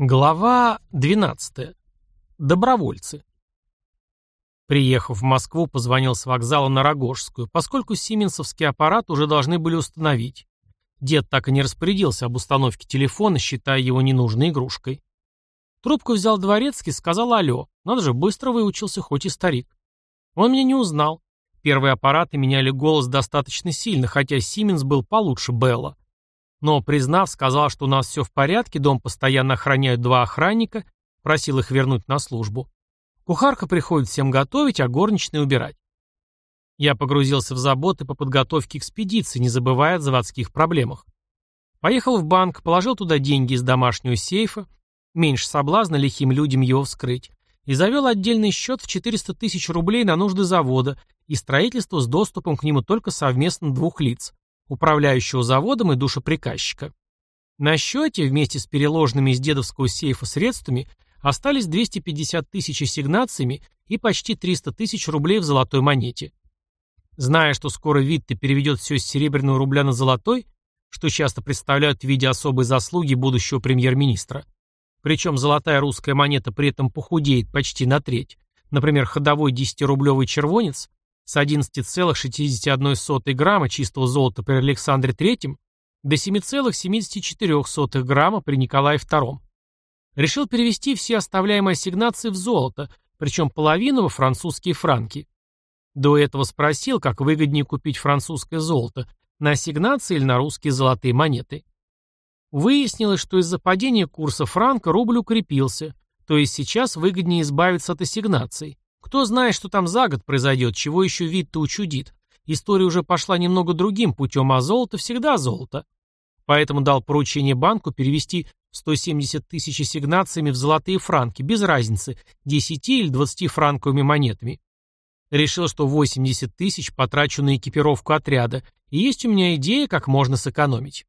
Глава 12. Добровольцы. Приехав в Москву, позвонил с вокзала на Рогожскую, поскольку сименсовский аппарат уже должны были установить. Дед так и не распорядился об установке телефона, считая его ненужной игрушкой. Трубку взял дворецкий, сказал «Алло». Надо же, быстро выучился, хоть и старик. Он меня не узнал. Первые аппараты меняли голос достаточно сильно, хотя Сименс был получше Белла. Но, признав, сказал, что у нас все в порядке, дом постоянно охраняют два охранника, просил их вернуть на службу. Кухарка приходит всем готовить, а горничные убирать. Я погрузился в заботы по подготовке экспедиции, не забывая о заводских проблемах. Поехал в банк, положил туда деньги из домашнего сейфа, меньше соблазна лихим людям его вскрыть, и завел отдельный счет в 400 тысяч рублей на нужды завода и строительство с доступом к нему только совместно двух лиц управляющего заводом и душеприказчика. На счете, вместе с переложенными из дедовского сейфа средствами, остались 250 тысяч ассигнациями и почти 300 тысяч рублей в золотой монете. Зная, что скоро Витте переведет все с серебряного рубля на золотой, что часто представляют в виде особой заслуги будущего премьер-министра, причем золотая русская монета при этом похудеет почти на треть, например, ходовой 10-рублевый червонец, с 11,61 грамма чистого золота при Александре III до 7,74 грамма при Николае II. Решил перевести все оставляемые ассигнации в золото, причем половину во французские франки. До этого спросил, как выгоднее купить французское золото, на ассигнации или на русские золотые монеты. Выяснилось, что из-за падения курса франка рубль укрепился, то есть сейчас выгоднее избавиться от ассигнаций. Кто знает, что там за год произойдет, чего еще вид-то учудит. История уже пошла немного другим путем, а золото всегда золото. Поэтому дал поручение банку перевести 170 тысяч ассигнациями в золотые франки, без разницы, 10 или 20 франковыми монетами. Решил, что 80 тысяч потрачу на экипировку отряда, и есть у меня идея, как можно сэкономить.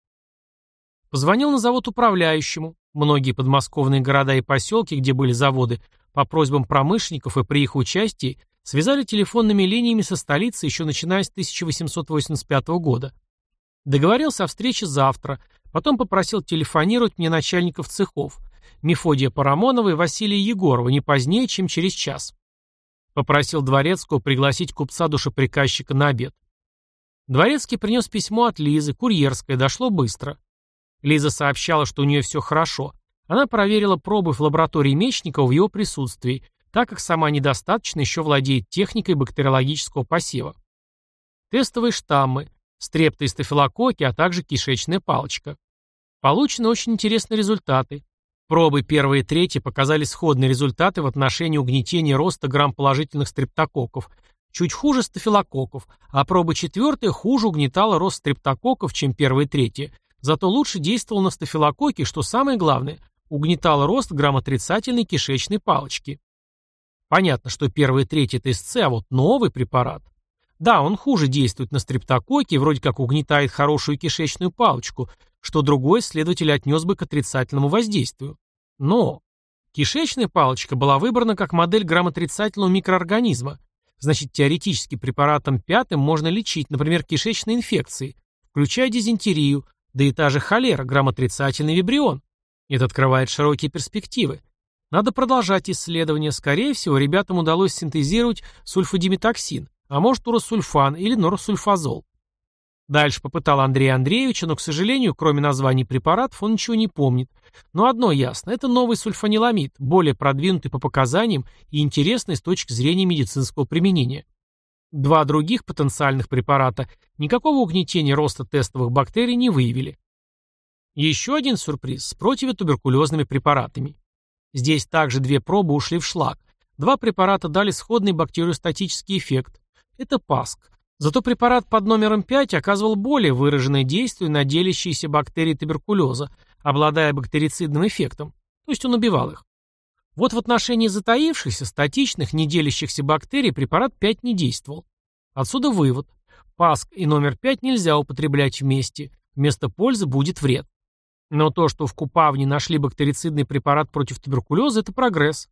Позвонил на завод управляющему. Многие подмосковные города и поселки, где были заводы, по просьбам промышленников и при их участии связали телефонными линиями со столицей еще начиная с 1885 года. Договорился о встрече завтра, потом попросил телефонировать мне начальников цехов Мефодия Парамонова и Василия Егорова не позднее, чем через час. Попросил Дворецкого пригласить купца-душеприказчика на обед. Дворецкий принес письмо от Лизы, курьерское, дошло быстро. Лиза сообщала, что у нее все хорошо, она проверила пробы в лаборатории Мечникова в его присутствии, так как сама недостаточно еще владеет техникой бактериологического посева. Тестовые штаммы, стрепто и стафилококки, а также кишечная палочка. Получены очень интересные результаты. Пробы первые и третьи показали сходные результаты в отношении угнетения роста грамм-положительных стрептококков, чуть хуже стафилококков, а проба четвертая хуже угнетала рост стрептококков, чем первые и третьи, зато лучше действовал на стафилококке, что самое главное, угнетал рост грамотрицательной кишечной палочки. Понятно, что первый и третий это СЦ, а вот новый препарат. Да, он хуже действует на стрептококке, вроде как угнетает хорошую кишечную палочку, что другой следователь отнес бы к отрицательному воздействию. Но кишечная палочка была выбрана как модель грамотрицательного микроорганизма. Значит, теоретически препаратом пятым можно лечить, например, кишечные инфекции, включая дизентерию, да и та же холера, грамотрицательный вибрион. Это открывает широкие перспективы. Надо продолжать исследования. Скорее всего, ребятам удалось синтезировать сульфадиметоксин, а может уросульфан или норсульфазол. Дальше попытал Андрей Андреевич, но, к сожалению, кроме названий препаратов, он ничего не помнит. Но одно ясно, это новый сульфаниламид, более продвинутый по показаниям и интересный с точки зрения медицинского применения. Два других потенциальных препарата никакого угнетения роста тестовых бактерий не выявили. Еще один сюрприз с противотуберкулезными препаратами. Здесь также две пробы ушли в шлак. Два препарата дали сходный бактериостатический эффект. Это ПАСК. Зато препарат под номером 5 оказывал более выраженное действие на делящиеся бактерии туберкулеза, обладая бактерицидным эффектом, то есть он убивал их. Вот в отношении затаившихся, статичных, не делящихся бактерий препарат 5 не действовал. Отсюда вывод. ПАСК и номер 5 нельзя употреблять вместе. Вместо пользы будет вред. Но то, что в Купавне нашли бактерицидный препарат против туберкулеза, это прогресс.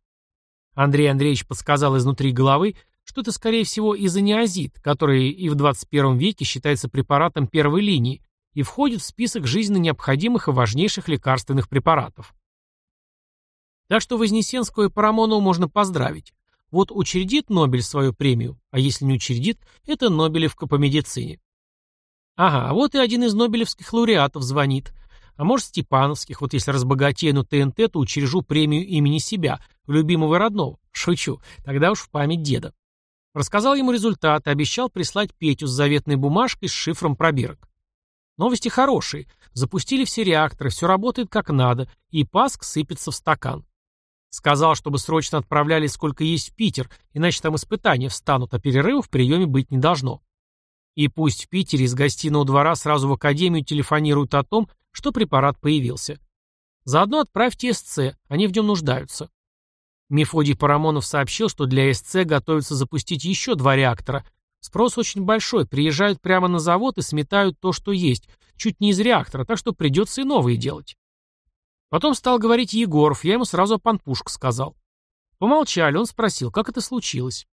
Андрей Андреевич подсказал изнутри головы, что это, скорее всего, изониазид, который и в 21 веке считается препаратом первой линии и входит в список жизненно необходимых и важнейших лекарственных препаратов. Так что Вознесенского и Парамонова можно поздравить. Вот учредит Нобель свою премию, а если не учредит, это Нобелевка по медицине. Ага, вот и один из нобелевских лауреатов звонит. А может, Степановских, вот если разбогатею на ТНТ, то учрежу премию имени себя, любимого и родного. Шучу, тогда уж в память деда. Рассказал ему результаты, обещал прислать Петю с заветной бумажкой с шифром пробирок. Новости хорошие. Запустили все реакторы, все работает как надо, и Паск сыпется в стакан. Сказал, чтобы срочно отправляли сколько есть в Питер, иначе там испытания встанут, а перерывов в приеме быть не должно. И пусть в Питере из гостиного двора сразу в академию телефонируют о том, что препарат появился. Заодно отправьте СЦ, они в нем нуждаются. Мефодий Парамонов сообщил, что для СЦ готовится запустить еще два реактора. Спрос очень большой, приезжают прямо на завод и сметают то, что есть, чуть не из реактора, так что придется и новые делать. Потом стал говорить Егоров, я ему сразу о панпушку сказал. Помолчали, он спросил, как это случилось.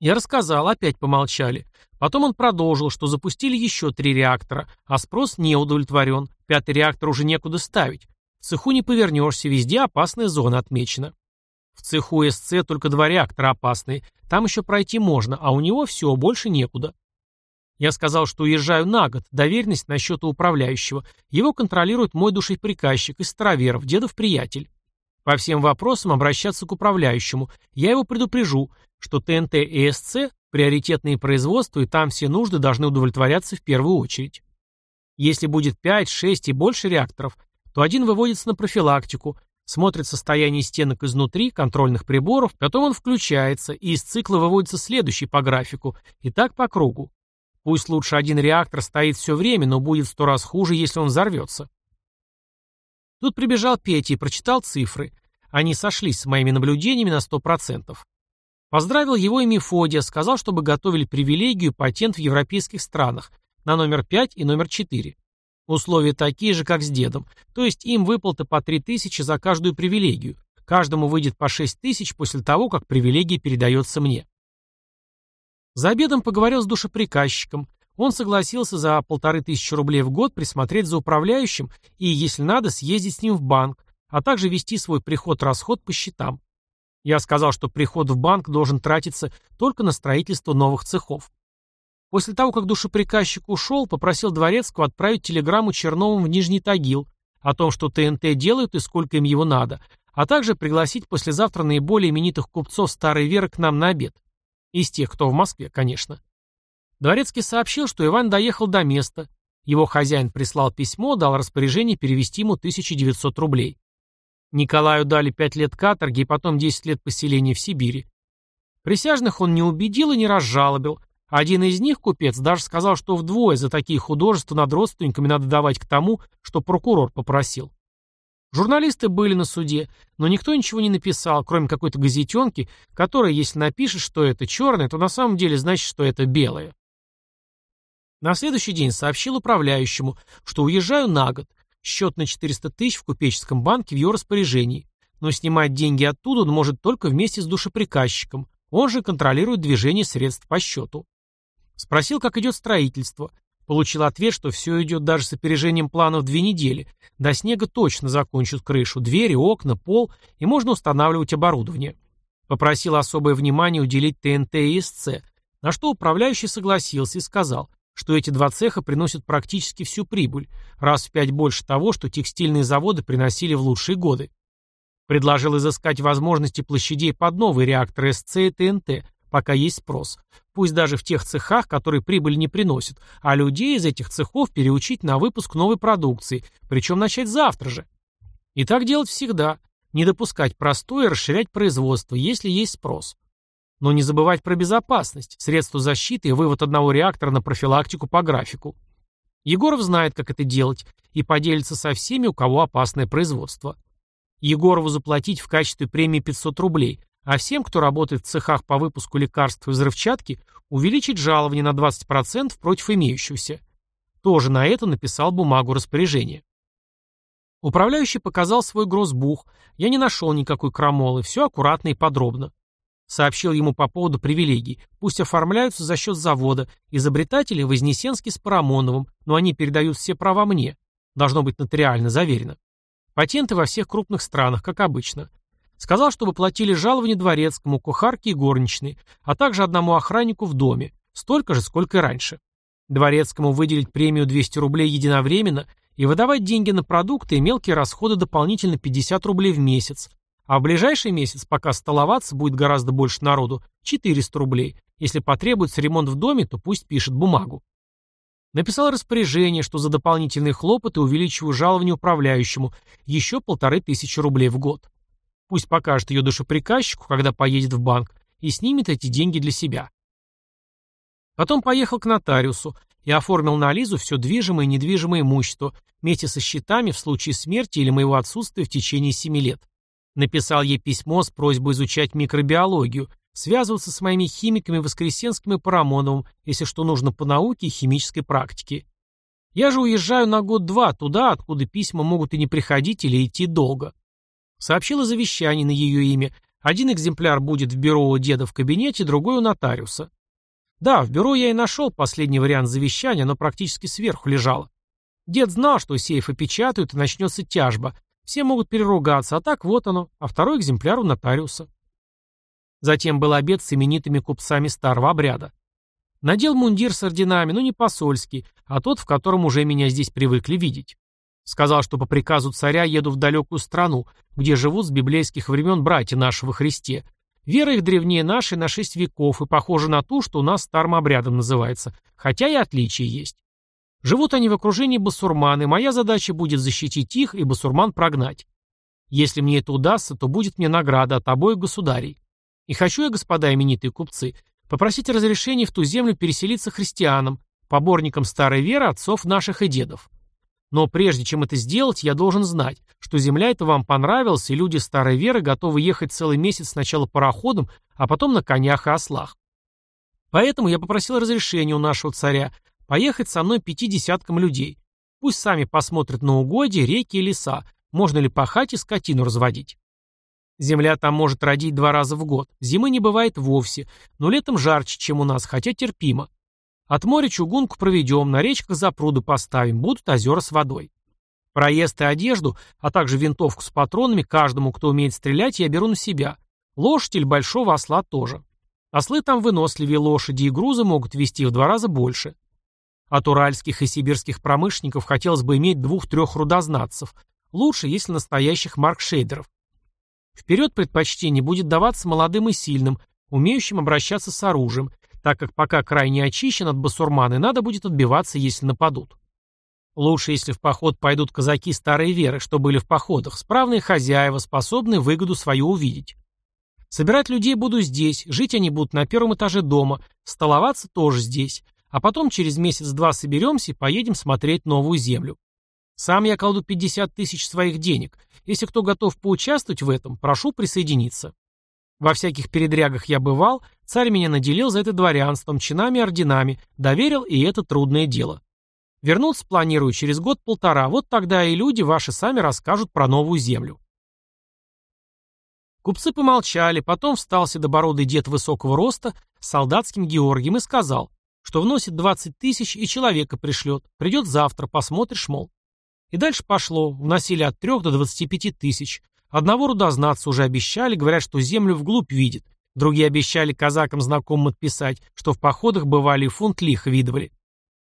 Я рассказал, опять помолчали. Потом он продолжил, что запустили еще три реактора, а спрос не удовлетворен, пятый реактор уже некуда ставить. В цеху не повернешься, везде опасная зона отмечена. В цеху СЦ только два реактора опасные, там еще пройти можно, а у него все, больше некуда. Я сказал, что уезжаю на год, доверенность на счет управляющего. Его контролирует мой душеприказчик из староверов, дедов приятель. По всем вопросам обращаться к управляющему. Я его предупрежу, что ТНТ и СЦ – приоритетные производства, и там все нужды должны удовлетворяться в первую очередь. Если будет 5, 6 и больше реакторов, то один выводится на профилактику, смотрит состояние стенок изнутри, контрольных приборов, потом он включается, и из цикла выводится следующий по графику, и так по кругу. Пусть лучше один реактор стоит все время, но будет в сто раз хуже, если он взорвется. Тут прибежал Петя и прочитал цифры. Они сошлись с моими наблюдениями на сто процентов. Поздравил его и Мефодия, сказал, чтобы готовили привилегию патент в европейских странах на номер 5 и номер 4. Условия такие же, как с дедом, то есть им выплата по 3 тысячи за каждую привилегию. Каждому выйдет по 6 тысяч после того, как привилегия передается мне. За обедом поговорил с душеприказчиком. Он согласился за полторы тысячи рублей в год присмотреть за управляющим и, если надо, съездить с ним в банк, а также вести свой приход-расход по счетам. Я сказал, что приход в банк должен тратиться только на строительство новых цехов. После того, как душеприказчик ушел, попросил Дворецкого отправить телеграмму Черновым в Нижний Тагил о том, что ТНТ делают и сколько им его надо, а также пригласить послезавтра наиболее именитых купцов Старой Веры к нам на обед. Из тех, кто в Москве, конечно. Дворецкий сообщил, что Иван доехал до места. Его хозяин прислал письмо, дал распоряжение перевести ему 1900 рублей. Николаю дали 5 лет каторги и потом 10 лет поселения в Сибири. Присяжных он не убедил и не разжалобил. Один из них, купец, даже сказал, что вдвое за такие художества над родственниками надо давать к тому, что прокурор попросил. Журналисты были на суде, но никто ничего не написал, кроме какой-то газетенки, которая, если напишет, что это черное, то на самом деле значит, что это белое. На следующий день сообщил управляющему, что уезжаю на год, счет на 400 тысяч в купеческом банке в его распоряжении, но снимать деньги оттуда он может только вместе с душеприказчиком, он же контролирует движение средств по счету. Спросил, как идет строительство. Получил ответ, что все идет даже с опережением планов две недели. До снега точно закончат крышу, двери, окна, пол, и можно устанавливать оборудование. Попросил особое внимание уделить ТНТ и СЦ, на что управляющий согласился и сказал, что эти два цеха приносят практически всю прибыль, раз в пять больше того, что текстильные заводы приносили в лучшие годы. Предложил изыскать возможности площадей под новые реакторы СЦ и ТНТ, пока есть спрос. Пусть даже в тех цехах, которые прибыль не приносят, а людей из этих цехов переучить на выпуск новой продукции, причем начать завтра же. И так делать всегда. Не допускать простое расширять производство, если есть спрос. Но не забывать про безопасность, средства защиты и вывод одного реактора на профилактику по графику. Егоров знает, как это делать, и поделится со всеми, у кого опасное производство. Егорову заплатить в качестве премии 500 рублей, а всем, кто работает в цехах по выпуску лекарств и взрывчатки, увеличить жалование на 20% против имеющегося. Тоже на это написал бумагу распоряжения. Управляющий показал свой грозбух. Я не нашел никакой крамолы, все аккуратно и подробно. Сообщил ему по поводу привилегий. Пусть оформляются за счет завода. Изобретатели Вознесенский с Парамоновым, но они передают все права мне. Должно быть нотариально заверено. Патенты во всех крупных странах, как обычно. Сказал, чтобы платили жалование дворецкому, кухарке и горничной, а также одному охраннику в доме, столько же, сколько и раньше. Дворецкому выделить премию 200 рублей единовременно и выдавать деньги на продукты и мелкие расходы дополнительно 50 рублей в месяц, а в ближайший месяц, пока столоваться будет гораздо больше народу, 400 рублей. Если потребуется ремонт в доме, то пусть пишет бумагу. Написал распоряжение, что за дополнительные хлопоты увеличиваю жалование управляющему еще полторы тысячи рублей в год. Пусть покажет ее душеприказчику, когда поедет в банк, и снимет эти деньги для себя. Потом поехал к нотариусу и оформил на Лизу все движимое и недвижимое имущество, вместе со счетами в случае смерти или моего отсутствия в течение семи лет. Написал ей письмо с просьбой изучать микробиологию, связываться с моими химиками Воскресенским и Парамоновым, если что нужно по науке и химической практике. Я же уезжаю на год-два туда, откуда письма могут и не приходить или идти долго. Сообщила завещание на ее имя. Один экземпляр будет в бюро у деда в кабинете, другой у нотариуса. Да, в бюро я и нашел последний вариант завещания, но практически сверху лежало. Дед знал, что сейф опечатают и начнется тяжба, все могут переругаться, а так вот оно, а второй экземпляр у нотариуса. Затем был обед с именитыми купцами старого обряда. Надел мундир с орденами, но не посольский, а тот, в котором уже меня здесь привыкли видеть. Сказал, что по приказу царя еду в далекую страну, где живут с библейских времен братья нашего Христе. Вера их древнее нашей на шесть веков и похожа на ту, что у нас старым обрядом называется, хотя и отличия есть. Живут они в окружении басурман, и моя задача будет защитить их и басурман прогнать. Если мне это удастся, то будет мне награда от обоих государей. И хочу я, господа именитые купцы, попросить разрешения в ту землю переселиться христианам, поборникам старой веры отцов наших и дедов. Но прежде чем это сделать, я должен знать, что земля эта вам понравилась, и люди старой веры готовы ехать целый месяц сначала пароходом, а потом на конях и ослах. Поэтому я попросил разрешения у нашего царя Поехать со мной пяти десяткам людей. Пусть сами посмотрят на угодья, реки и леса, можно ли пахать и скотину разводить. Земля там может родить два раза в год. Зимы не бывает вовсе, но летом жарче, чем у нас, хотя терпимо. От моря чугунку проведем, на речках запруды поставим, будут озера с водой. Проезд и одежду, а также винтовку с патронами каждому, кто умеет стрелять, я беру на себя. Лошадь или большого осла тоже. Ослы там выносливее лошади, и грузы могут вести в два раза больше. От уральских и сибирских промышленников хотелось бы иметь двух-трех рудознатцев. Лучше, если настоящих маркшейдеров. Вперед предпочтение будет даваться молодым и сильным, умеющим обращаться с оружием, так как пока край не очищен от басурманы, надо будет отбиваться, если нападут. Лучше, если в поход пойдут казаки старой веры, что были в походах, справные хозяева, способные выгоду свою увидеть. Собирать людей буду здесь, жить они будут на первом этаже дома, столоваться тоже здесь, а потом через месяц-два соберемся и поедем смотреть новую землю. Сам я кладу 50 тысяч своих денег. Если кто готов поучаствовать в этом, прошу присоединиться. Во всяких передрягах я бывал, царь меня наделил за это дворянством, чинами и орденами, доверил и это трудное дело. Вернуться планирую через год-полтора, вот тогда и люди ваши сами расскажут про новую землю. Купцы помолчали, потом встал седобородый дед высокого роста с солдатским Георгием и сказал, что вносит 20 тысяч и человека пришлет. Придет завтра, посмотришь, мол. И дальше пошло. Вносили от 3 до 25 тысяч. Одного рудознатца уже обещали, говорят, что землю вглубь видит. Другие обещали казакам знакомым отписать, что в походах бывали и фунт лиха видывали.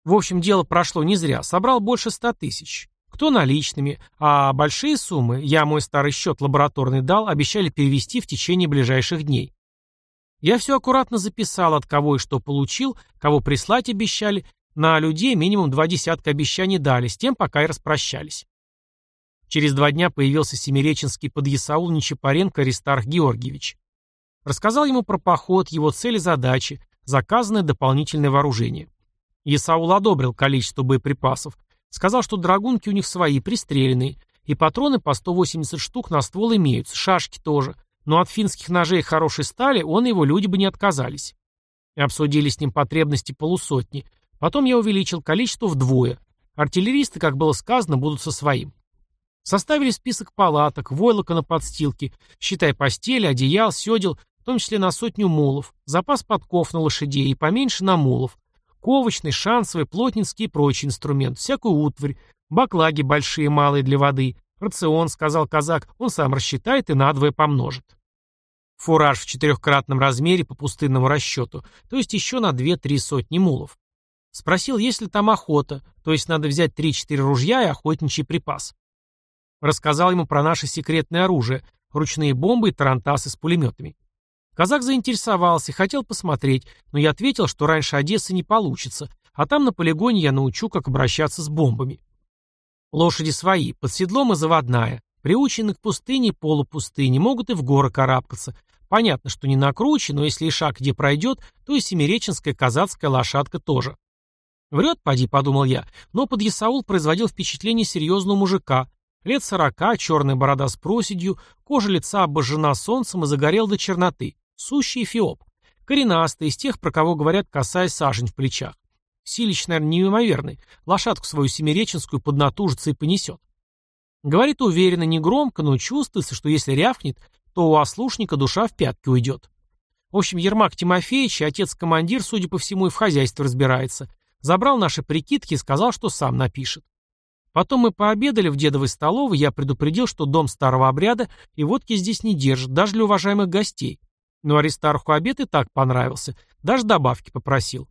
В общем, дело прошло не зря. Собрал больше ста тысяч. Кто наличными, а большие суммы, я мой старый счет лабораторный дал, обещали перевести в течение ближайших дней. Я все аккуратно записал, от кого и что получил, кого прислать обещали. На людей минимум два десятка обещаний дали, с тем пока и распрощались. Через два дня появился семиреченский подъясаул Нечапаренко Аристарх Георгиевич. Рассказал ему про поход, его цели задачи, заказанное дополнительное вооружение. Исаул одобрил количество боеприпасов, сказал, что драгунки у них свои, пристреленные, и патроны по 180 штук на ствол имеются, шашки тоже, но от финских ножей хорошей стали он и его люди бы не отказались. Обсудили с ним потребности полусотни. Потом я увеличил количество вдвое. Артиллеристы, как было сказано, будут со своим. Составили список палаток, войлока на подстилке, считай постели, одеял, седел, в том числе на сотню мулов, запас подков на лошадей и поменьше на мулов, ковочный, шансовый, плотницкий и прочий инструмент, всякую утварь, баклаги большие и малые для воды, «Рацион», — сказал казак, — «он сам рассчитает и надвое помножит». Фураж в четырехкратном размере по пустынному расчету, то есть еще на две-три сотни мулов. Спросил, есть ли там охота, то есть надо взять три-четыре ружья и охотничий припас. Рассказал ему про наше секретное оружие, ручные бомбы и тарантасы с пулеметами. Казак заинтересовался, хотел посмотреть, но я ответил, что раньше Одессы не получится, а там на полигоне я научу, как обращаться с бомбами. Лошади свои, под седлом и заводная, приучены к пустыне и полупустыне, могут и в горы карабкаться. Понятно, что не на круче, но если шаг где пройдет, то и семиреченская казацкая лошадка тоже. Врет, поди, подумал я, но под Ясаул производил впечатление серьезного мужика. Лет сорока, черная борода с проседью, кожа лица обожжена солнцем и загорел до черноты. Сущий эфиоп. Коренастый, из тех, про кого говорят, касаясь сажень в плечах. Силич, наверное, неимоверный. Лошадку свою семиреченскую поднатужится и понесет. Говорит уверенно, негромко, но чувствуется, что если рявкнет, то у ослушника душа в пятки уйдет. В общем, Ермак Тимофеевич, отец-командир, судя по всему, и в хозяйстве разбирается. Забрал наши прикидки и сказал, что сам напишет. Потом мы пообедали в дедовой столовой, я предупредил, что дом старого обряда и водки здесь не держит, даже для уважаемых гостей. Но Аристарху обед и так понравился, даже добавки попросил.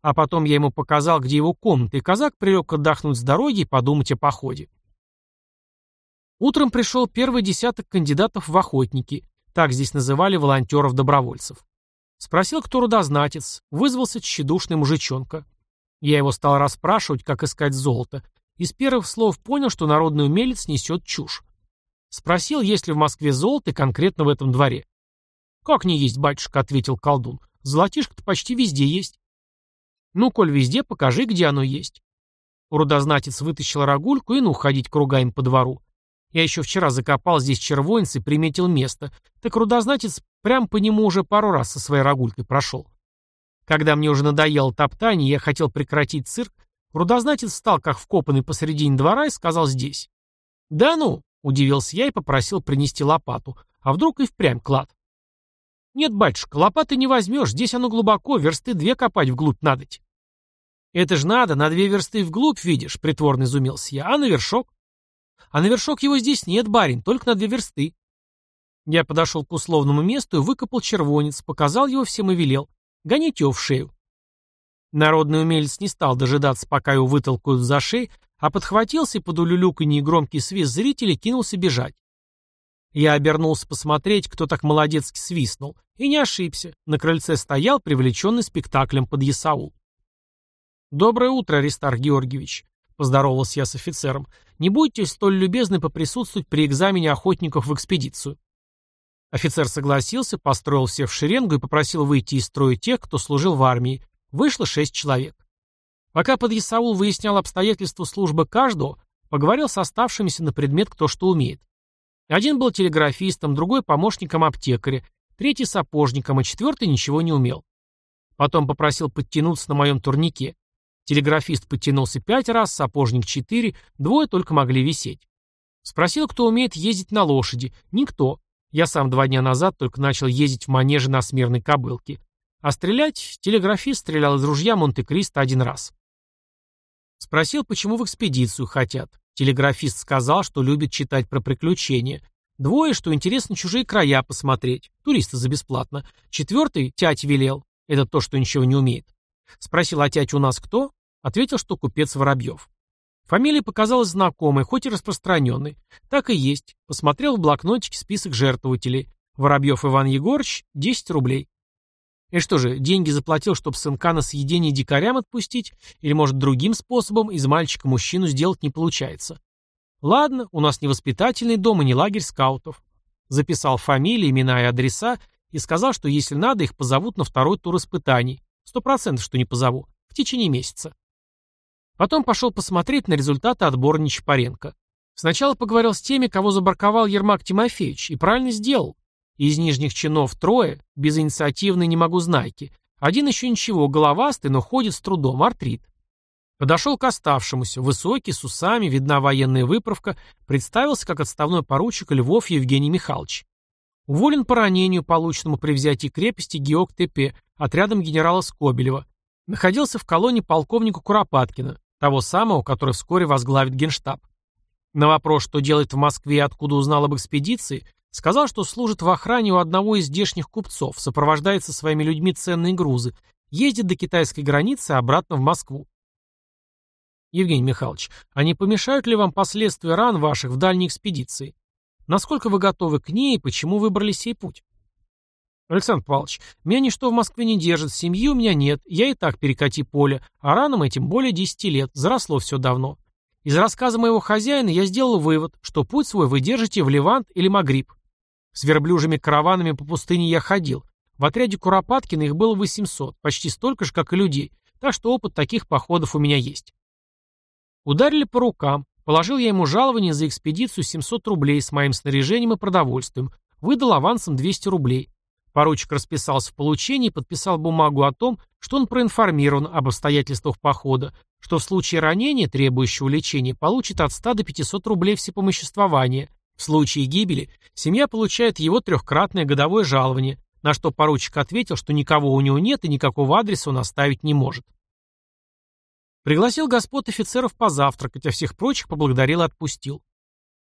А потом я ему показал, где его комната, и казак прилег отдохнуть с дороги и подумать о походе. Утром пришел первый десяток кандидатов в охотники, так здесь называли волонтеров-добровольцев. Спросил, кто рудознатец, вызвался тщедушный мужичонка. Я его стал расспрашивать, как искать золото. Из первых слов понял, что народный умелец несет чушь. Спросил, есть ли в Москве золото конкретно в этом дворе. «Как не есть, батюшка», — ответил колдун. «Золотишко-то почти везде есть». «Ну, коль везде, покажи, где оно есть». Рудознатец вытащил рогульку и ну ходить кругами по двору. Я еще вчера закопал здесь червонец и приметил место. Так рудознатец прям по нему уже пару раз со своей рогулькой прошел. Когда мне уже надоело топтание, я хотел прекратить цирк, рудознатец встал как вкопанный посередине двора и сказал здесь. «Да ну!» — удивился я и попросил принести лопату. А вдруг и впрямь клад? «Нет, батюшка, лопаты не возьмешь, здесь оно глубоко, версты две копать вглубь надоть». «Это ж надо, на две версты вглубь, видишь», — притворно изумился я, — «а на вершок?» «А на вершок его здесь нет, барин, только на две версты». Я подошел к условному месту и выкопал червонец, показал его всем и велел. Гоните его в шею. Народный умелец не стал дожидаться, пока его вытолкают за шею, а подхватился и под улюлюканье и громкий свист зрителей кинулся бежать. Я обернулся посмотреть, кто так молодецки свистнул, и не ошибся. На крыльце стоял, привлеченный спектаклем под Ясаул. «Доброе утро, Аристар Георгиевич», — поздоровался я с офицером. «Не будьте столь любезны поприсутствовать при экзамене охотников в экспедицию». Офицер согласился, построил всех в шеренгу и попросил выйти из строя тех, кто служил в армии. Вышло шесть человек. Пока подъясаул выяснял обстоятельства службы каждого, поговорил с оставшимися на предмет кто что умеет. Один был телеграфистом, другой помощником аптекаря, третий сапожником, а четвертый ничего не умел. Потом попросил подтянуться на моем турнике. Телеграфист подтянулся пять раз, сапожник четыре, двое только могли висеть. Спросил, кто умеет ездить на лошади. Никто. Я сам два дня назад только начал ездить в манеже на смирной кобылке. А стрелять телеграфист стрелял из ружья Монте-Кристо один раз. Спросил, почему в экспедицию хотят. Телеграфист сказал, что любит читать про приключения. Двое, что интересно чужие края посмотреть. Туристы за бесплатно. Четвертый тять велел. Это то, что ничего не умеет. Спросил, а тять у нас кто? Ответил, что купец Воробьев. Фамилия показалась знакомой, хоть и распространенной. Так и есть. Посмотрел в блокнотике список жертвователей. Воробьев Иван Егорович, 10 рублей. И что же, деньги заплатил, чтобы сынка на съедение дикарям отпустить? Или, может, другим способом из мальчика мужчину сделать не получается? Ладно, у нас не воспитательный дом и не лагерь скаутов. Записал фамилии, имена и адреса и сказал, что если надо, их позовут на второй тур испытаний. Сто процентов, что не позову. В течение месяца. Потом пошел посмотреть на результаты отбора Нечапаренко. Сначала поговорил с теми, кого забарковал Ермак Тимофеевич, и правильно сделал. Из нижних чинов трое, без инициативной не могу знайки. Один еще ничего, головастый, но ходит с трудом, артрит. Подошел к оставшемуся, высокий, с усами, видна военная выправка, представился как отставной поручик Львов Евгений Михайлович. Уволен по ранению, полученному при взятии крепости ГИОК-ТП, отрядом генерала Скобелева. Находился в колонии полковника Куропаткина того самого, который вскоре возглавит генштаб. На вопрос, что делает в Москве и откуда узнал об экспедиции, сказал, что служит в охране у одного из здешних купцов, сопровождает со своими людьми ценные грузы, ездит до китайской границы, а обратно в Москву. Евгений Михайлович, а не помешают ли вам последствия ран ваших в дальней экспедиции? Насколько вы готовы к ней и почему выбрали сей путь? Александр Павлович, меня ничто в Москве не держит, семьи у меня нет, я и так перекати поле, а ранам этим более десяти лет, заросло все давно. Из рассказа моего хозяина я сделал вывод, что путь свой вы держите в Левант или Магриб. С верблюжими караванами по пустыне я ходил. В отряде Куропаткина их было 800, почти столько же, как и людей, так что опыт таких походов у меня есть. Ударили по рукам. Положил я ему жалование за экспедицию 700 рублей с моим снаряжением и продовольствием. Выдал авансом 200 рублей. Поручик расписался в получении и подписал бумагу о том, что он проинформирован об обстоятельствах похода, что в случае ранения, требующего лечения, получит от 100 до 500 рублей всепомоществования. В случае гибели семья получает его трехкратное годовое жалование, на что поручик ответил, что никого у него нет и никакого адреса он оставить не может. Пригласил господ офицеров позавтракать, а всех прочих поблагодарил и отпустил.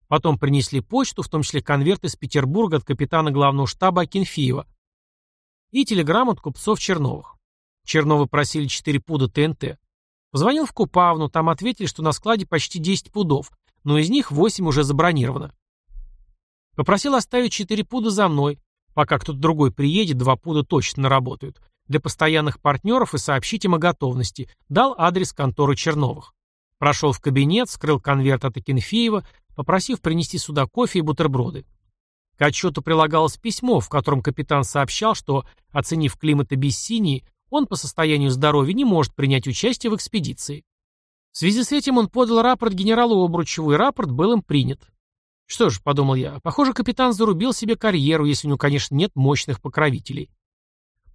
Потом принесли почту, в том числе конверт из Петербурга от капитана главного штаба Акинфеева и телеграмму от купцов Черновых. Черновы просили 4 пуда ТНТ. Позвонил в Купавну, там ответили, что на складе почти 10 пудов, но из них 8 уже забронировано. Попросил оставить 4 пуда за мной, пока кто-то другой приедет, 2 пуда точно наработают для постоянных партнеров и сообщить им о готовности, дал адрес конторы Черновых. Прошел в кабинет, скрыл конверт от Акинфеева, попросив принести сюда кофе и бутерброды. К отчету прилагалось письмо, в котором капитан сообщал, что, оценив климат Абиссинии, он по состоянию здоровья не может принять участие в экспедиции. В связи с этим он подал рапорт генералу Обручеву, и рапорт был им принят. Что ж, подумал я, похоже, капитан зарубил себе карьеру, если у него, конечно, нет мощных покровителей.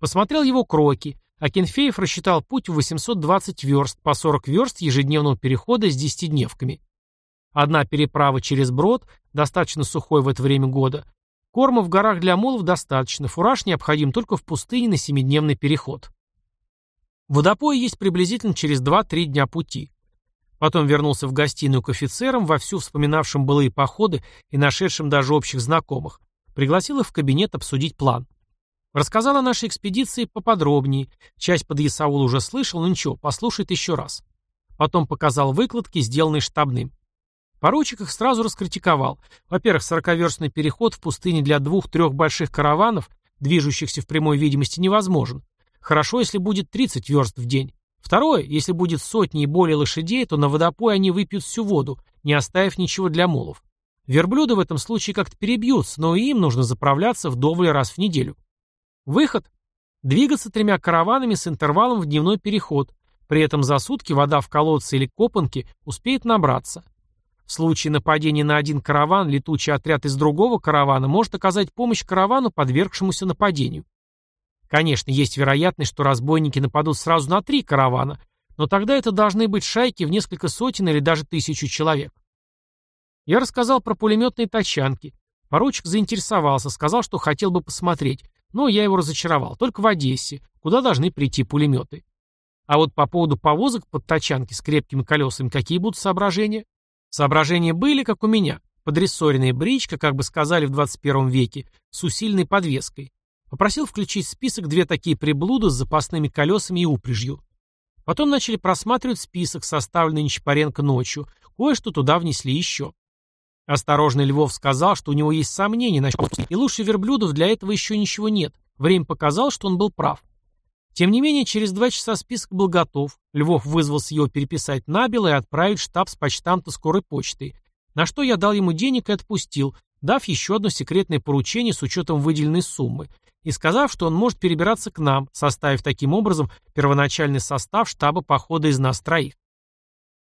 Посмотрел его кроки, а Кенфеев рассчитал путь в 820 верст, по 40 верст ежедневного перехода с десятидневками. Одна переправа через брод, достаточно сухой в это время года. Корма в горах для молов достаточно, фураж необходим только в пустыне на семидневный переход. Водопой есть приблизительно через 2-3 дня пути. Потом вернулся в гостиную к офицерам, вовсю вспоминавшим былые походы и нашедшим даже общих знакомых. Пригласил их в кабинет обсудить план. Рассказал о нашей экспедиции поподробнее. Часть под Ясаул уже слышал, но ничего, послушает еще раз. Потом показал выкладки, сделанные штабным. Поручик их сразу раскритиковал. Во-первых, сороковерстный переход в пустыне для двух-трех больших караванов, движущихся в прямой видимости, невозможен. Хорошо, если будет 30 верст в день. Второе, если будет сотни и более лошадей, то на водопой они выпьют всю воду, не оставив ничего для молов. Верблюды в этом случае как-то перебьются, но и им нужно заправляться вдоволь раз в неделю. Выход – двигаться тремя караванами с интервалом в дневной переход. При этом за сутки вода в колодце или копанке успеет набраться. В случае нападения на один караван летучий отряд из другого каравана может оказать помощь каравану, подвергшемуся нападению. Конечно, есть вероятность, что разбойники нападут сразу на три каравана, но тогда это должны быть шайки в несколько сотен или даже тысячу человек. Я рассказал про пулеметные тачанки. Поручик заинтересовался, сказал, что хотел бы посмотреть, но я его разочаровал. Только в Одессе, куда должны прийти пулеметы. А вот по поводу повозок под тачанки с крепкими колесами какие будут соображения? Соображения были, как у меня. Подрессоренная бричка, как бы сказали в 21 веке, с усиленной подвеской. Попросил включить в список две такие приблуды с запасными колесами и упряжью. Потом начали просматривать список, составленный Нечапаренко ночью. Кое-что туда внесли еще. Осторожный Львов сказал, что у него есть сомнения насчет и лучше верблюдов для этого еще ничего нет. Время показало, что он был прав. Тем не менее, через два часа список был готов. Львов вызвался его переписать набело и отправить штаб с почтамта скорой почтой, на что я дал ему денег и отпустил, дав еще одно секретное поручение с учетом выделенной суммы, и сказав, что он может перебираться к нам, составив таким образом первоначальный состав штаба похода из нас троих.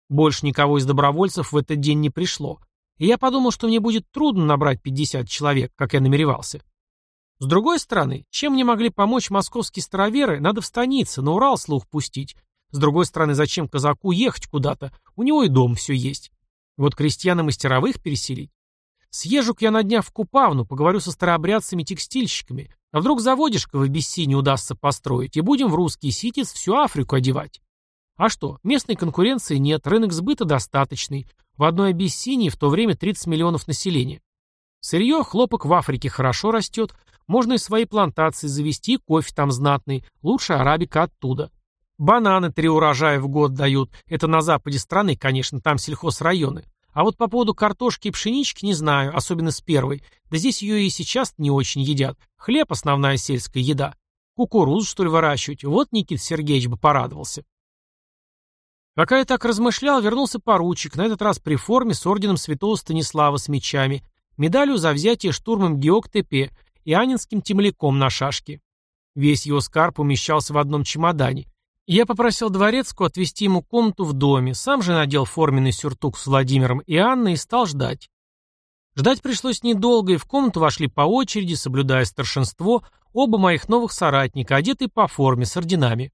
Больше никого из добровольцев в этот день не пришло, и я подумал, что мне будет трудно набрать 50 человек, как я намеревался. С другой стороны, чем мне могли помочь московские староверы, надо в станице, на Урал слух пустить. С другой стороны, зачем казаку ехать куда-то? У него и дом все есть. Вот крестьян мастеровых переселить. Съезжу-ка я на днях в Купавну, поговорю со старообрядцами-текстильщиками. А вдруг заводишко в Абиссине удастся построить, и будем в русский ситец всю Африку одевать. А что, местной конкуренции нет, рынок сбыта достаточный. В одной Абиссинии в то время 30 миллионов населения. Сырье, хлопок в Африке хорошо растет, можно и свои плантации завести, кофе там знатный, лучше арабика оттуда. Бананы три урожая в год дают, это на западе страны, конечно, там сельхозрайоны. А вот по поводу картошки и пшенички не знаю, особенно с первой. Да здесь ее и сейчас не очень едят. Хлеб – основная сельская еда. Кукурузу, что ли, выращивать? Вот Никит Сергеевич бы порадовался. Пока я так размышлял, вернулся поручик, на этот раз при форме с орденом святого Станислава с мечами, медалью за взятие штурмом Геок-ТП и анинским темляком на шашке. Весь его скарб умещался в одном чемодане. Я попросил дворецкую отвезти ему комнату в доме, сам же надел форменный сюртук с Владимиром и Анной и стал ждать. Ждать пришлось недолго, и в комнату вошли по очереди, соблюдая старшинство, оба моих новых соратника, одетые по форме, с орденами.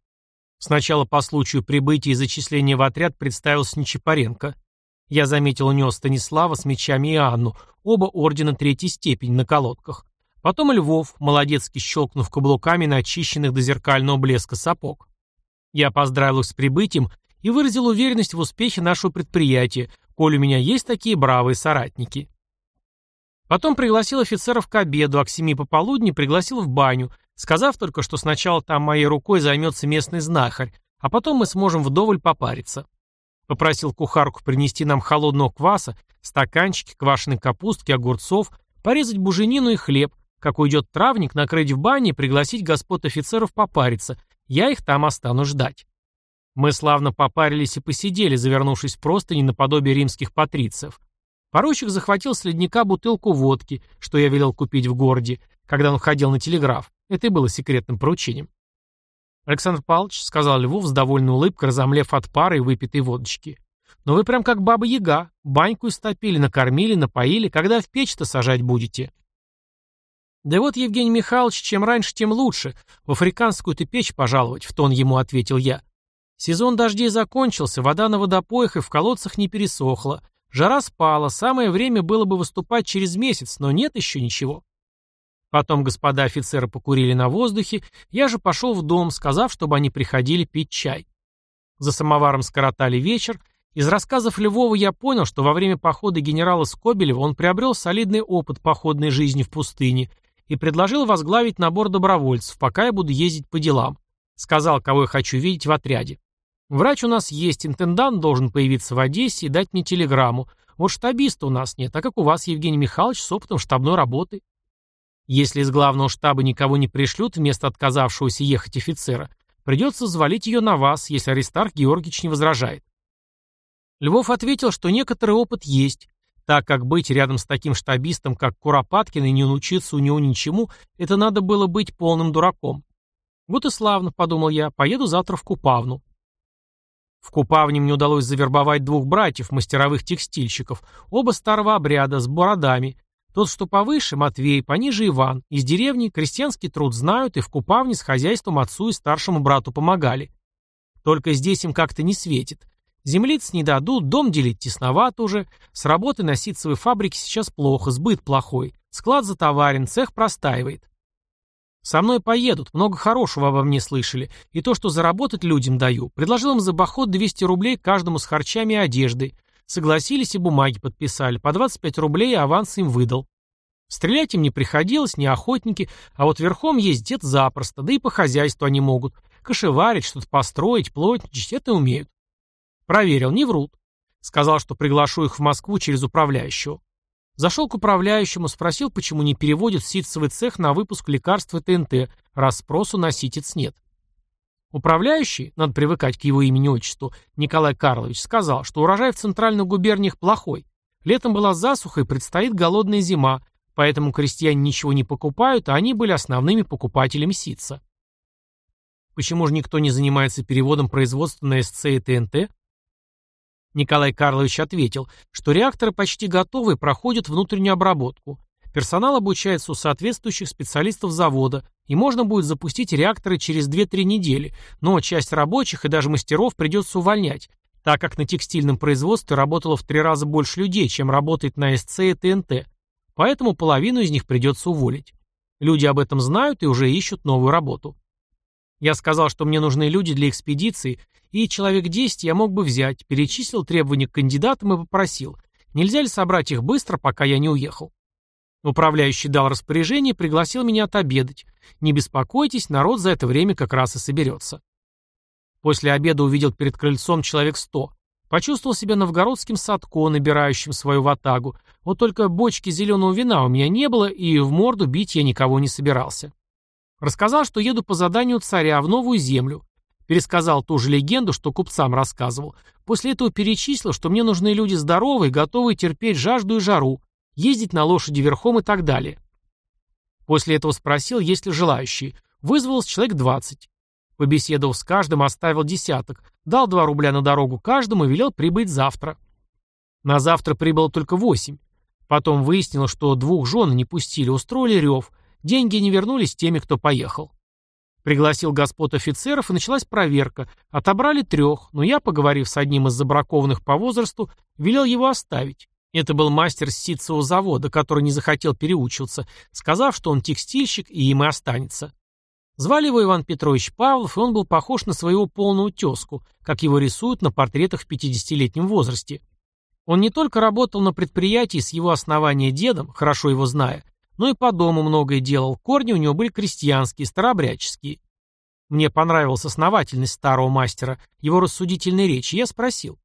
Сначала по случаю прибытия и зачисления в отряд представился Нечапаренко. Я заметил у него Станислава с мечами и Анну, оба ордена третьей степени на колодках. Потом Львов, молодецки щелкнув каблуками на очищенных до зеркального блеска сапог. Я поздравил их с прибытием и выразил уверенность в успехе нашего предприятия, коль у меня есть такие бравые соратники. Потом пригласил офицеров к обеду, а к семи пополудни пригласил в баню, сказав только, что сначала там моей рукой займется местный знахарь, а потом мы сможем вдоволь попариться. Попросил кухарку принести нам холодного кваса, стаканчики, квашеной капустки, огурцов, порезать буженину и хлеб, как уйдет травник, накрыть в бане и пригласить господ офицеров попариться, я их там остану ждать. Мы славно попарились и посидели, завернувшись просто не наподобие римских патрициев. Поручик захватил с ледника бутылку водки, что я велел купить в городе, когда он ходил на телеграф. Это и было секретным поручением. Александр Павлович сказал Львов с довольной улыбкой, разомлев от пары и выпитой водочки. «Но вы прям как баба-яга. Баньку истопили, накормили, напоили. Когда в печь-то сажать будете?» «Да вот, Евгений Михайлович, чем раньше, тем лучше. В африканскую-то печь пожаловать», — в тон ему ответил я. Сезон дождей закончился, вода на водопоях и в колодцах не пересохла. Жара спала, самое время было бы выступать через месяц, но нет еще ничего. Потом господа офицеры покурили на воздухе, я же пошел в дом, сказав, чтобы они приходили пить чай. За самоваром скоротали вечер. Из рассказов Львова я понял, что во время похода генерала Скобелева он приобрел солидный опыт походной жизни в пустыне и предложил возглавить набор добровольцев, пока я буду ездить по делам. Сказал, кого я хочу видеть в отряде. Врач у нас есть, интендант должен появиться в Одессе и дать мне телеграмму. Вот штабиста у нас нет, а как у вас, Евгений Михайлович, с опытом штабной работы. Если из главного штаба никого не пришлют вместо отказавшегося ехать офицера, придется взвалить ее на вас, если Аристарх Георгиевич не возражает. Львов ответил, что некоторый опыт есть, так как быть рядом с таким штабистом, как Куропаткин, и не научиться у него ничему, это надо было быть полным дураком. Вот и славно, подумал я, поеду завтра в Купавну. В Купавне мне удалось завербовать двух братьев, мастеровых текстильщиков, оба старого обряда, с бородами. Тот, что повыше, Матвей, пониже Иван. Из деревни крестьянский труд знают и в Купавне с хозяйством отцу и старшему брату помогали. Только здесь им как-то не светит. Землиц не дадут, дом делить тесновато уже. С работы на ситцевой фабрике сейчас плохо, сбыт плохой. Склад затоварен, цех простаивает. Со мной поедут, много хорошего обо мне слышали. И то, что заработать людям даю. Предложил им за баход 200 рублей каждому с харчами и одеждой. Согласились и бумаги подписали. По 25 рублей аванс им выдал. Стрелять им не приходилось, не охотники, а вот верхом ездить запросто, да и по хозяйству они могут. Кошеварить, что-то построить, плотничать, это умеют. Проверил, не врут. Сказал, что приглашу их в Москву через управляющего. Зашел к управляющему, спросил, почему не переводят ситцевый цех на выпуск лекарства ТНТ, раз спросу на ситец нет. Управляющий, надо привыкать к его имени-отчеству, Николай Карлович, сказал, что урожай в центральных губерниях плохой. Летом была засуха и предстоит голодная зима, поэтому крестьяне ничего не покупают, а они были основными покупателями ситца. Почему же никто не занимается переводом производства на СЦ и ТНТ? Николай Карлович ответил, что реакторы почти готовы и проходят внутреннюю обработку. Персонал обучается у соответствующих специалистов завода, и можно будет запустить реакторы через 2-3 недели, но часть рабочих и даже мастеров придется увольнять, так как на текстильном производстве работало в три раза больше людей, чем работает на СЦ и ТНТ, поэтому половину из них придется уволить. Люди об этом знают и уже ищут новую работу. Я сказал, что мне нужны люди для экспедиции, и человек 10 я мог бы взять, перечислил требования к кандидатам и попросил, нельзя ли собрать их быстро, пока я не уехал. Управляющий дал распоряжение и пригласил меня отобедать. Не беспокойтесь, народ за это время как раз и соберется. После обеда увидел перед крыльцом человек сто. Почувствовал себя новгородским садко, набирающим свою ватагу. Вот только бочки зеленого вина у меня не было, и в морду бить я никого не собирался. Рассказал, что еду по заданию царя в новую землю. Пересказал ту же легенду, что купцам рассказывал. После этого перечислил, что мне нужны люди здоровые, готовые терпеть жажду и жару, ездить на лошади верхом и так далее. После этого спросил, есть ли желающие. Вызвалось человек двадцать. Побеседовав с каждым, оставил десяток, дал два рубля на дорогу каждому и велел прибыть завтра. На завтра прибыло только восемь. Потом выяснилось, что двух жен не пустили, устроили рев. Деньги не вернулись теми, кто поехал. Пригласил господ офицеров, и началась проверка. Отобрали трех, но я, поговорив с одним из забракованных по возрасту, велел его оставить. Это был мастер ситцевого завода, который не захотел переучиваться, сказав, что он текстильщик и им и останется. Звали его Иван Петрович Павлов, и он был похож на своего полного тезку, как его рисуют на портретах в 50-летнем возрасте. Он не только работал на предприятии с его основания дедом, хорошо его зная, но и по дому многое делал, корни у него были крестьянские, старообрядческие. Мне понравилась основательность старого мастера, его рассудительная речь, и я спросил.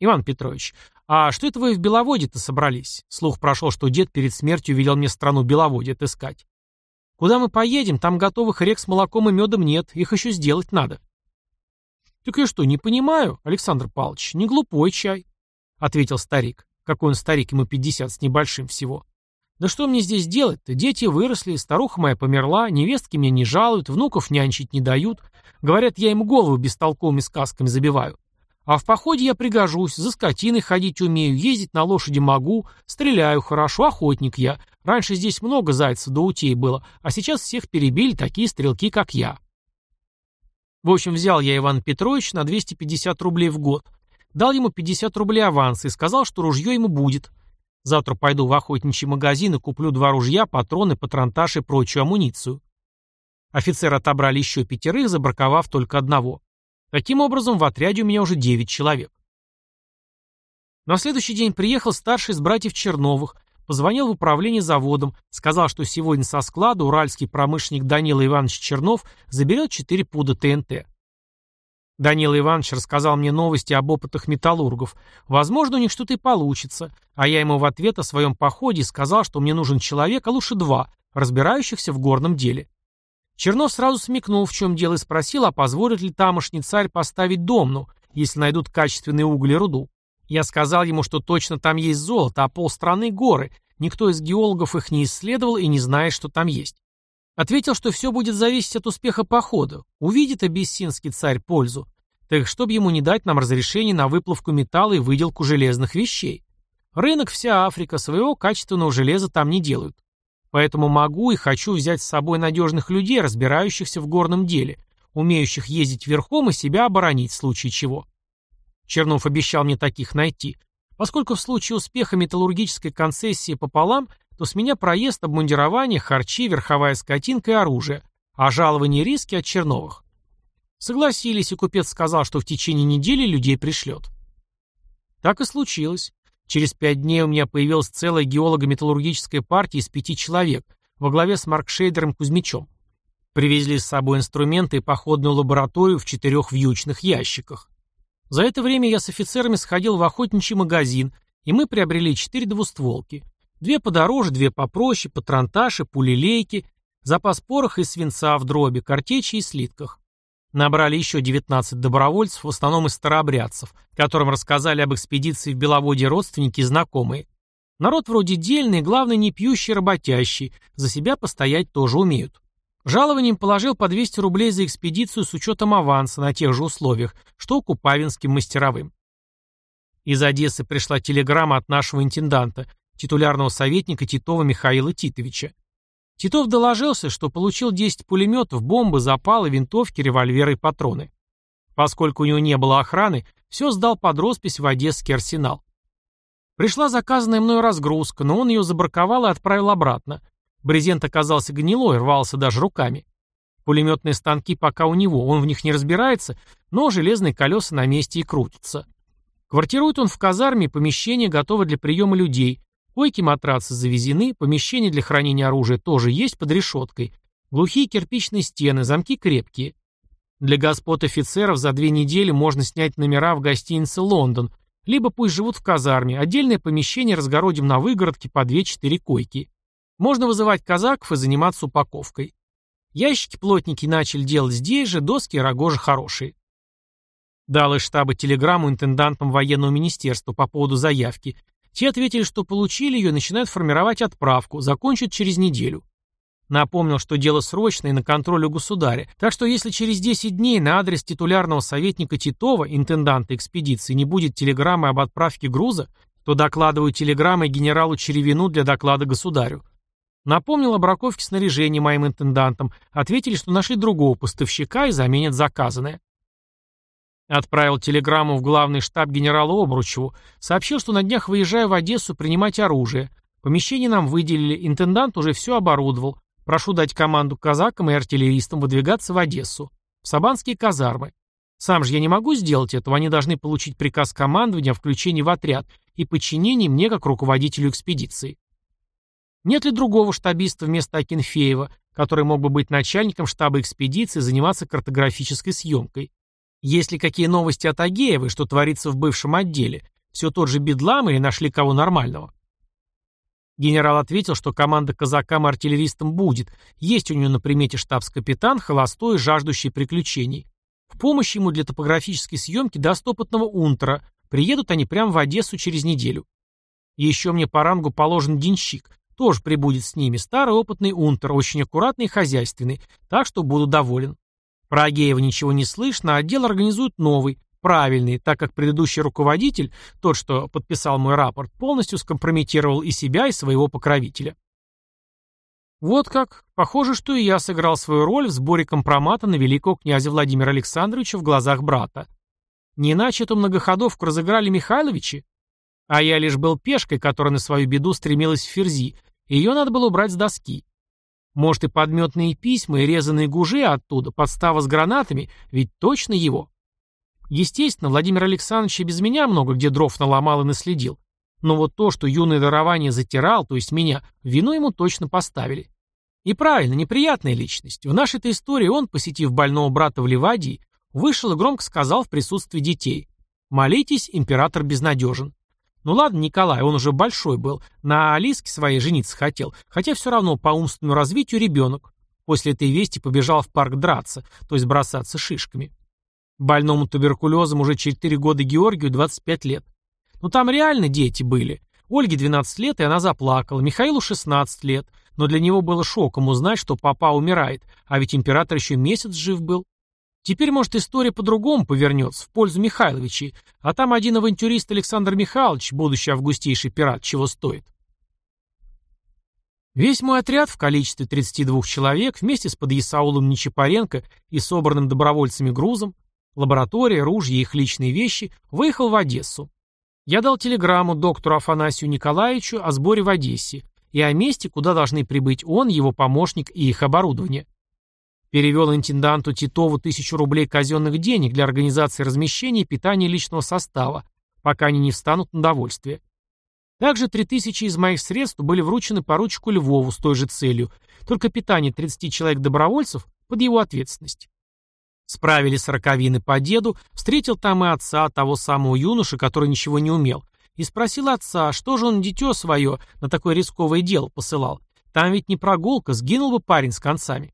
«Иван Петрович, а что это вы в Беловоде-то собрались?» Слух прошел, что дед перед смертью велел мне страну Беловодье отыскать. «Куда мы поедем? Там готовых рек с молоком и медом нет, их еще сделать надо». «Так я что, не понимаю, Александр Павлович, не глупой чай», — ответил старик. Какой он старик, ему пятьдесят с небольшим всего. Да что мне здесь делать-то? Дети выросли, старуха моя померла, невестки меня не жалуют, внуков нянчить не дают. Говорят, я им голову бестолковыми сказками забиваю. А в походе я пригожусь, за скотиной ходить умею, ездить на лошади могу, стреляю хорошо, охотник я. Раньше здесь много зайцев до утей было, а сейчас всех перебили такие стрелки, как я. В общем, взял я Ивана Петровича на 250 рублей в год, дал ему 50 рублей аванса и сказал, что ружье ему будет, Завтра пойду в охотничий магазин и куплю два ружья, патроны, патронтаж и прочую амуницию. Офицеры отобрали еще пятерых, забраковав только одного. Таким образом, в отряде у меня уже девять человек. На следующий день приехал старший из братьев Черновых, позвонил в управление заводом, сказал, что сегодня со склада уральский промышленник Данила Иванович Чернов заберет 4 пуда ТНТ. Данила Иванович рассказал мне новости об опытах металлургов. Возможно, у них что-то и получится. А я ему в ответ о своем походе сказал, что мне нужен человек, а лучше два, разбирающихся в горном деле. Чернов сразу смекнул, в чем дело, и спросил, а позволит ли тамошний царь поставить домну, если найдут качественные угли руду. Я сказал ему, что точно там есть золото, а полстраны — горы. Никто из геологов их не исследовал и не знает, что там есть. Ответил, что все будет зависеть от успеха похода. Увидит абиссинский царь пользу. Так чтобы ему не дать нам разрешение на выплавку металла и выделку железных вещей. Рынок вся Африка, своего качественного железа там не делают. Поэтому могу и хочу взять с собой надежных людей, разбирающихся в горном деле, умеющих ездить верхом и себя оборонить в случае чего. Чернов обещал мне таких найти, поскольку в случае успеха металлургической концессии пополам то с меня проезд, обмундирование, харчи, верховая скотинка и оружие, а жалование риски от Черновых. Согласились, и купец сказал, что в течение недели людей пришлет. Так и случилось. Через пять дней у меня появилась целая геолого-металлургическая партия из пяти человек во главе с Маркшейдером Кузьмичом. Привезли с собой инструменты и походную лабораторию в четырех вьючных ящиках. За это время я с офицерами сходил в охотничий магазин, и мы приобрели четыре двустволки – Две подороже, две попроще, патронташи, пулелейки, запас пороха и свинца в дроби, картечи и слитках. Набрали еще 19 добровольцев, в основном из старообрядцев, которым рассказали об экспедиции в Беловодье родственники и знакомые. Народ вроде дельный, главное не пьющий, работящий, за себя постоять тоже умеют. Жалованием положил по 200 рублей за экспедицию с учетом аванса на тех же условиях, что у купавинским мастеровым. Из Одессы пришла телеграмма от нашего интенданта, титулярного советника Титова Михаила Титовича. Титов доложился, что получил 10 пулеметов, бомбы, запалы, винтовки, револьверы и патроны. Поскольку у него не было охраны, все сдал под роспись в Одесский арсенал. Пришла заказанная мной разгрузка, но он ее забраковал и отправил обратно. Брезент оказался гнилой, рвался даже руками. Пулеметные станки пока у него, он в них не разбирается, но железные колеса на месте и крутятся. Квартирует он в казарме, помещение готово для приема людей. Койки, матрацы завезены, помещение для хранения оружия тоже есть под решеткой. Глухие кирпичные стены, замки крепкие. Для господ офицеров за две недели можно снять номера в гостинице «Лондон», либо пусть живут в казарме, отдельное помещение разгородим на выгородке по 2-4 койки. Можно вызывать казаков и заниматься упаковкой. Ящики плотники начали делать здесь же, доски и рогожи хорошие. Дал из штаба телеграмму интендантам военного министерства по поводу заявки. Те ответили, что получили ее и начинают формировать отправку, закончат через неделю. Напомнил, что дело срочное и на контроле у государя, так что если через 10 дней на адрес титулярного советника Титова, интенданта экспедиции, не будет телеграммы об отправке груза, то докладываю телеграммой генералу Черевину для доклада государю. Напомнил о браковке снаряжения моим интендантам, ответили, что нашли другого поставщика и заменят заказанное. Отправил телеграмму в главный штаб генералу Обручеву, сообщил, что на днях выезжаю в Одессу принимать оружие. Помещение нам выделили, интендант уже все оборудовал. Прошу дать команду казакам и артиллеристам выдвигаться в Одессу, в Сабанские казармы. Сам же я не могу сделать этого, они должны получить приказ командования о включении в отряд и подчинении мне как руководителю экспедиции. Нет ли другого штабиста вместо Акинфеева, который мог бы быть начальником штаба экспедиции заниматься картографической съемкой? Есть ли какие новости от Агеевой, что творится в бывшем отделе? Все тот же бедлам или нашли кого нормального? Генерал ответил, что команда казакам-артиллеристам будет. Есть у него на примете штабс-капитан, холостой и жаждущий приключений. В помощь ему для топографической съемки даст опытного унтера. Приедут они прямо в Одессу через неделю. Еще мне по рангу положен денщик. Тоже прибудет с ними. Старый опытный унтер, очень аккуратный и хозяйственный. Так что буду доволен. Про Агеева ничего не слышно, а отдел организует новый, правильный, так как предыдущий руководитель, тот, что подписал мой рапорт, полностью скомпрометировал и себя, и своего покровителя. Вот как. Похоже, что и я сыграл свою роль в сборе компромата на великого князя Владимира Александровича в глазах брата. Не иначе эту многоходовку разыграли Михайловичи. А я лишь был пешкой, которая на свою беду стремилась в ферзи, и ее надо было убрать с доски. Может, и подметные письма, и резаные гужи оттуда, подстава с гранатами, ведь точно его. Естественно, Владимир Александрович и без меня много где дров наломал и наследил. Но вот то, что юное дарование затирал, то есть меня, вину ему точно поставили. И правильно, неприятная личность. В нашей-то истории он, посетив больного брата в Ливадии, вышел и громко сказал в присутствии детей «Молитесь, император безнадежен». Ну ладно, Николай, он уже большой был, на Алиске своей жениться хотел, хотя все равно по умственному развитию ребенок. После этой вести побежал в парк драться, то есть бросаться шишками. Больному туберкулезом уже 4 года Георгию 25 лет. Ну там реально дети были. Ольге 12 лет, и она заплакала, Михаилу 16 лет, но для него было шоком узнать, что папа умирает, а ведь император еще месяц жив был. Теперь, может, история по-другому повернется, в пользу Михайловичей, а там один авантюрист Александр Михайлович, будущий августейший пират, чего стоит. Весь мой отряд в количестве 32 человек вместе с подъясаулом Нечапаренко и собранным добровольцами грузом, лаборатория, ружья и их личные вещи, выехал в Одессу. Я дал телеграмму доктору Афанасию Николаевичу о сборе в Одессе и о месте, куда должны прибыть он, его помощник и их оборудование. Перевел интенданту Титову тысячу рублей казенных денег для организации размещения и питания личного состава, пока они не встанут на довольствие. Также три тысячи из моих средств были вручены поручику Львову с той же целью, только питание 30 человек-добровольцев под его ответственность. Справили сороковины по деду, встретил там и отца, того самого юноши, который ничего не умел, и спросил отца, что же он дитё свое на такое рисковое дело посылал. Там ведь не прогулка, сгинул бы парень с концами.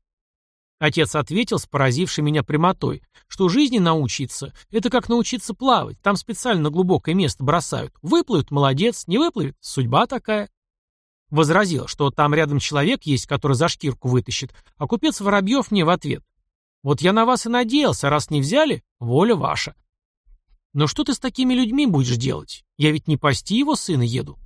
Отец ответил с поразившей меня прямотой, что жизни научиться – это как научиться плавать, там специально глубокое место бросают. Выплывет – молодец, не выплывет – судьба такая. Возразил, что там рядом человек есть, который за шкирку вытащит, а купец Воробьев мне в ответ. Вот я на вас и надеялся, раз не взяли, воля ваша. Но что ты с такими людьми будешь делать? Я ведь не пасти его сына еду.